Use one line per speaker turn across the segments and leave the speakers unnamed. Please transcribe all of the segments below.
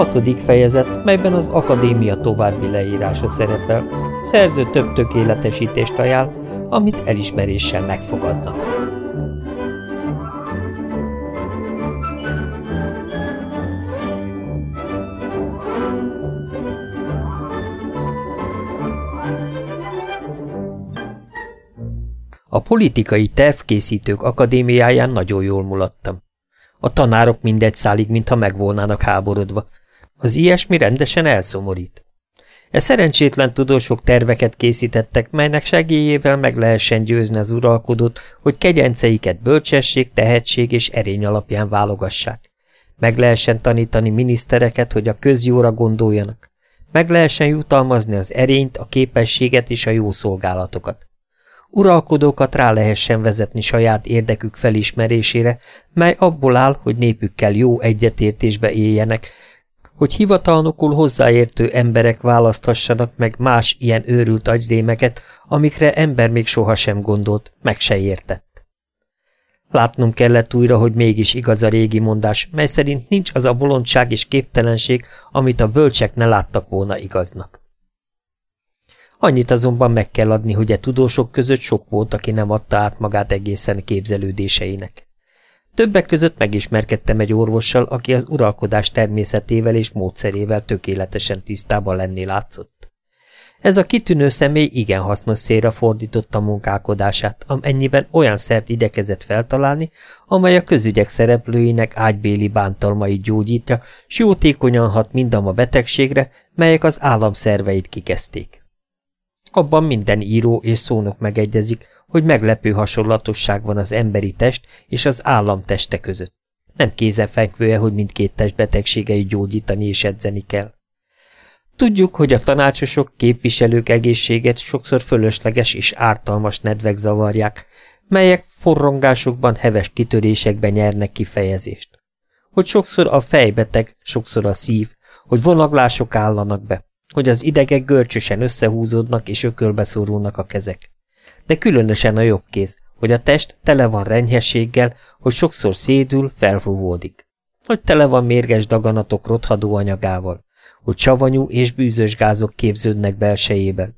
Hatodik fejezet, melyben az akadémia további leírása szerepel. Szerző több tökéletesítést ajánl, amit elismeréssel megfogadnak. A politikai tervkészítők akadémiáján nagyon jól mulattam. A tanárok mindegy szálig, mintha meg volnának háborodva. Az ilyesmi rendesen elszomorít. E szerencsétlen tudósok terveket készítettek, melynek segélyével meg lehessen győzni az uralkodót, hogy kegyenceiket bölcsesség, tehetség és erény alapján válogassák. Meg lehessen tanítani minisztereket, hogy a közjóra gondoljanak. Meg lehessen jutalmazni az erényt, a képességet és a jó szolgálatokat uralkodókat rá lehessen vezetni saját érdekük felismerésére, mely abból áll, hogy népükkel jó egyetértésbe éljenek, hogy hivatalnokul hozzáértő emberek választhassanak meg más ilyen őrült agyrémeket, amikre ember még sohasem gondolt, meg se értett. Látnom kellett újra, hogy mégis igaz a régi mondás, mely szerint nincs az a bolondság és képtelenség, amit a bölcsek ne láttak volna igaznak. Annyit azonban meg kell adni, hogy a tudósok között sok volt, aki nem adta át magát egészen képzelődéseinek. Többek között megismerkedtem egy orvossal, aki az uralkodás természetével és módszerével tökéletesen tisztában lenni látszott. Ez a kitűnő személy igen hasznos szélre fordította munkálkodását, amennyiben olyan szert idekezett feltalálni, amely a közügyek szereplőinek ágybéli bántalmait gyógyítja, s jótékonyan hat mindam a betegségre, melyek az államszerveit kikezdték. Abban minden író és szónok megegyezik, hogy meglepő hasonlatosság van az emberi test és az állam teste között. Nem kézenfekvője, hogy mindkét test betegségeit gyógyítani és edzeni kell. Tudjuk, hogy a tanácsosok, képviselők egészséget sokszor fölösleges és ártalmas nedvek zavarják, melyek forrongásokban, heves kitörésekben nyernek kifejezést. Hogy sokszor a fejbeteg, sokszor a szív, hogy vonaglások állanak be hogy az idegek görcsösen összehúzódnak és ökölbe szorulnak a kezek. De különösen a jobb kéz, hogy a test tele van renyhességgel, hogy sokszor szédül, felfúvódik. Hogy tele van mérges daganatok rothadó anyagával, hogy savanyú és bűzös gázok képződnek belsejében,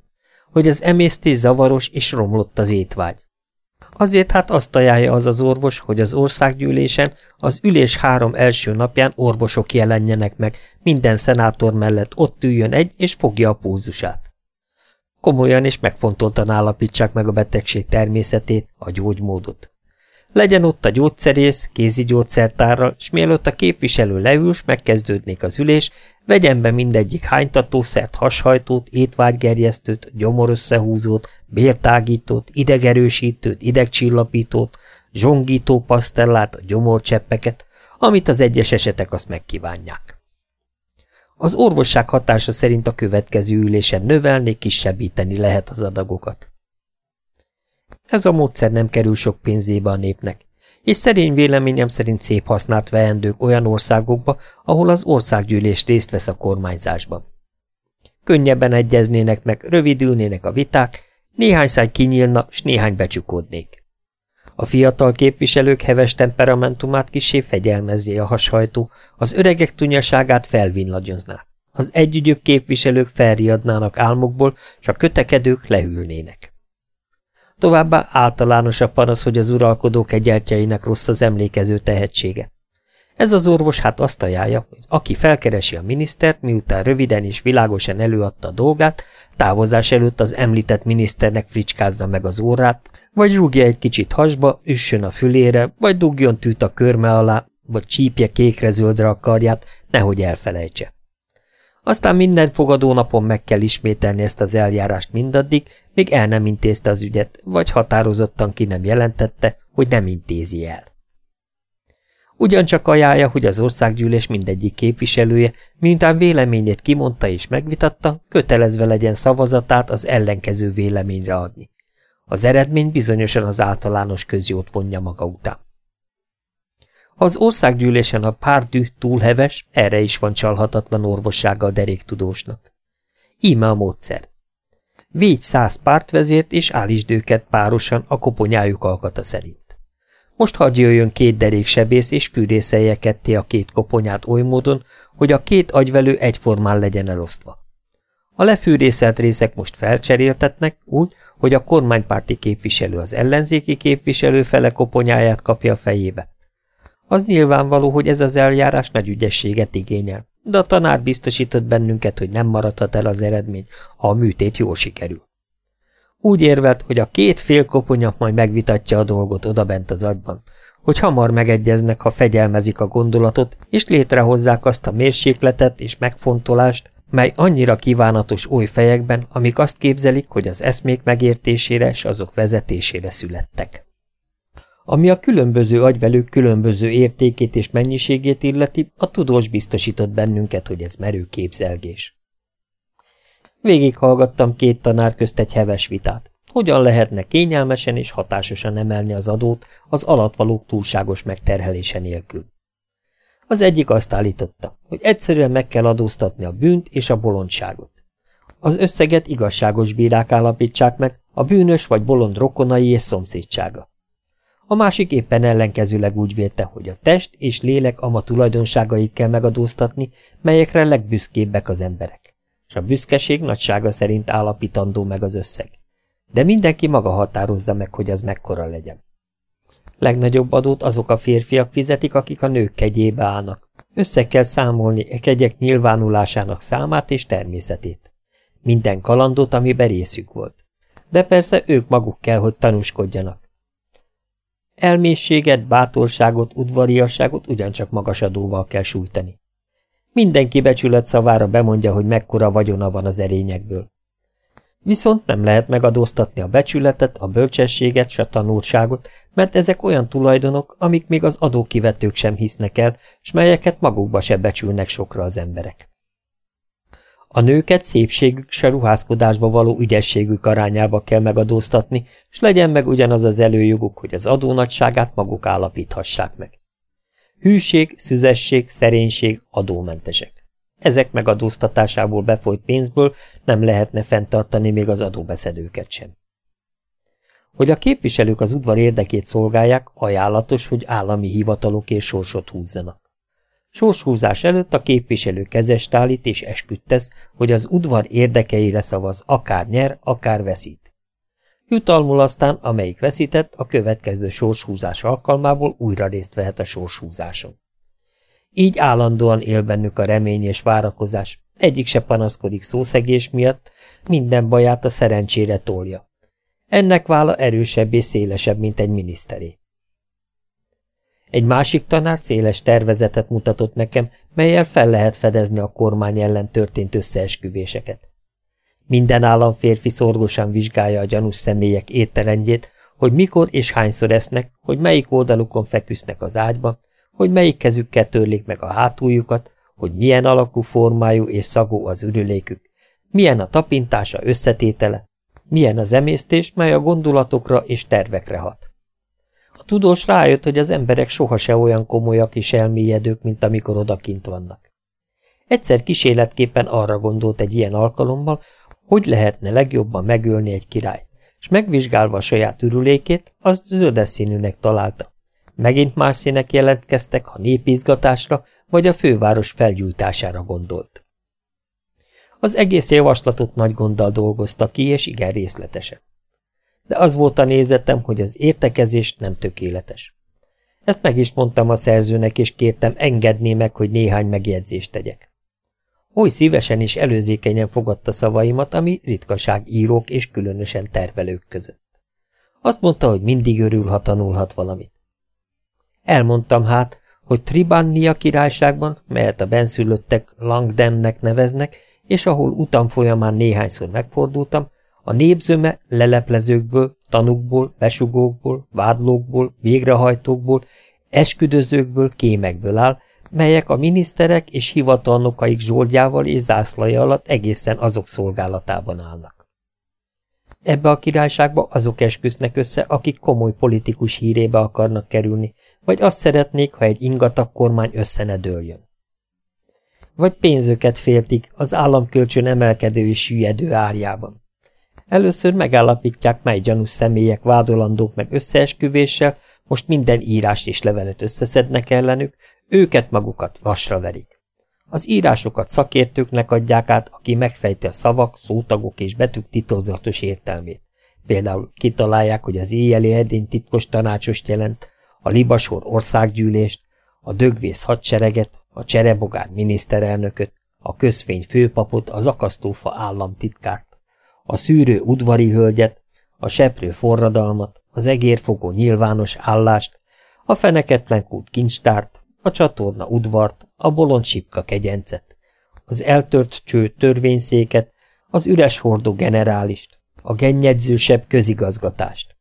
hogy az emésztés zavaros és romlott az étvágy. Azért hát azt ajánlja az az orvos, hogy az országgyűlésen az ülés három első napján orvosok jelenjenek meg, minden szenátor mellett ott üljön egy, és fogja a púzusát. Komolyan és megfontoltan állapítsák meg a betegség természetét, a gyógymódot. Legyen ott a gyógyszerész, kézi gyógyszertárral, és mielőtt a képviselő leül, megkezdődnék az ülés, vegyen be mindegyik hánytatószert, hashajtót, étvágygerjesztőt, gyomorösszehúzót, bértágítót, idegerősítőt, idegcsillapítót, zsongító pasztellát, gyomorcseppeket, amit az egyes esetek azt megkívánják. Az orvosság hatása szerint a következő ülésen növelni, kisebbíteni lehet az adagokat. Ez a módszer nem kerül sok pénzébe a népnek, és szerény véleményem szerint szép használt veendők olyan országokba, ahol az országgyűlés részt vesz a kormányzásban. Könnyebben egyeznének meg, rövidülnének a viták, néhány száj kinyílna, s néhány becsukódnék. A fiatal képviselők heves temperamentumát kisé fegyelmezné a hashajtó, az öregek tunyaságát felvinlagyozná. Az együgyöbb képviselők felriadnának álmokból, s a kötekedők lehűlnének. Továbbá általános a panasz, hogy az uralkodók egyeltjeinek rossz az emlékező tehetsége. Ez az orvos hát azt ajánlja, hogy aki felkeresi a minisztert, miután röviden és világosan előadta a dolgát, távozás előtt az említett miniszternek fricskázza meg az órát, vagy rúgja egy kicsit hasba, üssön a fülére, vagy dugjon tűt a körme alá, vagy csípje kékre-zöldre a karját, nehogy elfelejtse. Aztán minden fogadónapon meg kell ismételni ezt az eljárást mindaddig, míg el nem intézte az ügyet, vagy határozottan ki nem jelentette, hogy nem intézi el. Ugyancsak ajánlja, hogy az országgyűlés mindegyik képviselője, miután véleményét kimondta és megvitatta, kötelezve legyen szavazatát az ellenkező véleményre adni. Az eredmény bizonyosan az általános közjót vonja maga után. Az országgyűlésen a párdű túlheves, erre is van csalhatatlan orvossága a deréktudósnak. Íme a módszer. Végy száz pártvezért és állítsd őket párosan a koponyájuk alkata szerint. Most hadd jöjjön két derék sebész, és fűrészelje ketté a két koponyát oly módon, hogy a két agyvelő egyformán legyen elosztva. A lefűrészelt részek most felcseréltetnek úgy, hogy a kormánypárti képviselő az ellenzéki képviselő fele koponyáját kapja a fejébe. Az nyilvánvaló, hogy ez az eljárás nagy ügyességet igényel, de a tanár biztosított bennünket, hogy nem maradhat el az eredmény, ha a műtét jól sikerül. Úgy érvelt, hogy a két fél koponya majd megvitatja a dolgot odabent az agyban, hogy hamar megegyeznek, ha fegyelmezik a gondolatot, és létrehozzák azt a mérsékletet és megfontolást, mely annyira kívánatos oly fejekben, amik azt képzelik, hogy az eszmék megértésére és azok vezetésére születtek. Ami a különböző agyvelők különböző értékét és mennyiségét illeti, a tudós biztosított bennünket, hogy ez merő képzelgés. Végighallgattam két tanár közt egy heves vitát. Hogyan lehetne kényelmesen és hatásosan emelni az adót az alatvalók túlságos megterhelése nélkül? Az egyik azt állította, hogy egyszerűen meg kell adóztatni a bűnt és a bolondságot. Az összeget igazságos bírák állapítsák meg, a bűnös vagy bolond rokonai és szomszédsága. A másik éppen ellenkezőleg úgy vélte, hogy a test és lélek ama tulajdonságait kell megadóztatni, melyekre legbüszkébbek az emberek, és a büszkeség nagysága szerint állapítandó meg az összeg. De mindenki maga határozza meg, hogy az mekkora legyen. Legnagyobb adót azok a férfiak fizetik, akik a nők kegyébe állnak. Össze kell számolni e kegyek nyilvánulásának számát és természetét. Minden kalandot, amiben részük volt. De persze ők maguk kell, hogy tanúskodjanak. Elmészséget, bátorságot, udvariasságot ugyancsak magas adóval kell sújtani. Mindenki becsület szavára bemondja, hogy mekkora vagyona van az erényekből. Viszont nem lehet megadóztatni a becsületet, a bölcsességet, s a tanulságot, mert ezek olyan tulajdonok, amik még az adókivetők sem hisznek el, s melyeket magukba se becsülnek sokra az emberek. A nőket szépségük se ruházkodásba való ügyességük arányába kell megadóztatni, s legyen meg ugyanaz az előjoguk, hogy az adó nagyságát maguk állapíthassák meg. Hűség, szüzesség, szerénység adómentesek. Ezek megadóztatásából befolyt pénzből nem lehetne fenntartani még az adóbeszedőket sem. Hogy a képviselők az udvar érdekét szolgálják, ajánlatos, hogy állami hivatalok és sorsot húzzanak. Sorshúzás előtt a képviselő kezest állít és esküdt tesz, hogy az udvar érdekeire szavaz, akár nyer, akár veszít. Jutalmul aztán, amelyik veszített, a következő sorshúzás alkalmából újra részt vehet a sorshúzáson. Így állandóan él bennük a remény és várakozás, egyik se panaszkodik szószegés miatt, minden baját a szerencsére tolja. Ennek vála erősebb és szélesebb, mint egy miniszteré. Egy másik tanár széles tervezetet mutatott nekem, melyel fel lehet fedezni a kormány ellen történt összeesküvéseket. Minden államférfi szorgosan vizsgálja a gyanús személyek étterendjét, hogy mikor és hányszor esznek, hogy melyik oldalukon feküsznek az ágyban, hogy melyik kezükkel törlik meg a hátuljukat, hogy milyen alakú formájú és szagú az ürülékük, milyen a tapintása összetétele, milyen az emésztés, mely a gondolatokra és tervekre hat. A tudós rájött, hogy az emberek sohasem olyan komolyak és elmélyedők, mint amikor odakint vannak. Egyszer kísérletképpen arra gondolt egy ilyen alkalommal, hogy lehetne legjobban megölni egy királyt, és megvizsgálva a saját ürülékét, azt zöldes színűnek találta, Megint más színek jelentkeztek, ha népizgatásra vagy a főváros felgyújtására gondolt. Az egész javaslatot nagy gonddal dolgozta ki, és igen részletesen. De az volt a nézetem, hogy az értekezés nem tökéletes. Ezt meg is mondtam a szerzőnek, és kértem, engedné meg, hogy néhány megjegyzést tegyek. Oly szívesen és előzékenyen fogadta szavaimat, ami ritkaság írók és különösen tervelők között. Azt mondta, hogy mindig örül, ha tanulhat valamit. Elmondtam hát, hogy Tribannia királyságban, melyet a benszülöttek Langdemnek neveznek, és ahol utam folyamán néhányszor megfordultam, a népzöme leleplezőkből, tanukból, besugókból, vádlókból, végrehajtókból, esküdözőkből, kémekből áll, melyek a miniszterek és hivatalnokaik zsoldjával és zászlaja alatt egészen azok szolgálatában állnak. Ebbe a királyságba azok esküsznek össze, akik komoly politikus hírébe akarnak kerülni, vagy azt szeretnék, ha egy ingatag kormány össze ne dőljön. Vagy pénzöket féltik az államkölcsön emelkedő és süllyedő árjában. Először megállapítják, mely gyanús személyek vádolandók meg összeesküvéssel, most minden írást és levelet összeszednek ellenük, őket magukat vasra verik. Az írásokat szakértőknek adják át, aki megfejti a szavak, szótagok és betűk titokzatos értelmét. Például kitalálják, hogy az éjjeli edény titkos tanácsost jelent, a libasor országgyűlést, a dögvész hadsereget, a cserebogár miniszterelnököt, a közfény főpapot, az akasztófa államtitkárt, a szűrő udvari hölgyet, a seprő forradalmat, az egérfogó nyilvános állást, a feneketlen kút kincstárt, a csatorna udvart, a bolond sipka kegyencet, az eltört cső törvényszéket, az üres hordó generálist, a gennyedzősebb közigazgatást.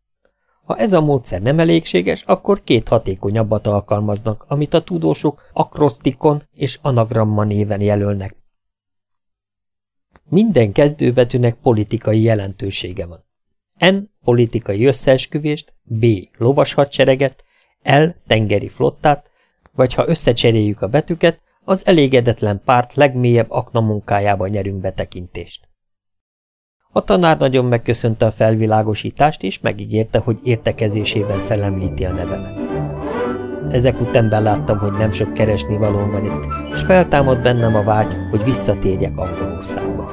Ha ez a módszer nem elégséges, akkor két hatékonyabbat alkalmaznak, amit a tudósok akrosztikon és anagramma néven jelölnek. Minden kezdőbetűnek politikai jelentősége van. N. Politikai összeesküvést, B. Lovas hadsereget, L. Tengeri flottát, vagy ha összecseréljük a betűket, az elégedetlen párt legmélyebb aknamunkájába nyerünk betekintést. A tanár nagyon megköszönte a felvilágosítást, és megígérte, hogy értekezésében felemlíti a nevemet. Ezek után beláttam, hogy nem sok keresni való van itt, és feltámad bennem a vágy, hogy visszatérjek Angolországba.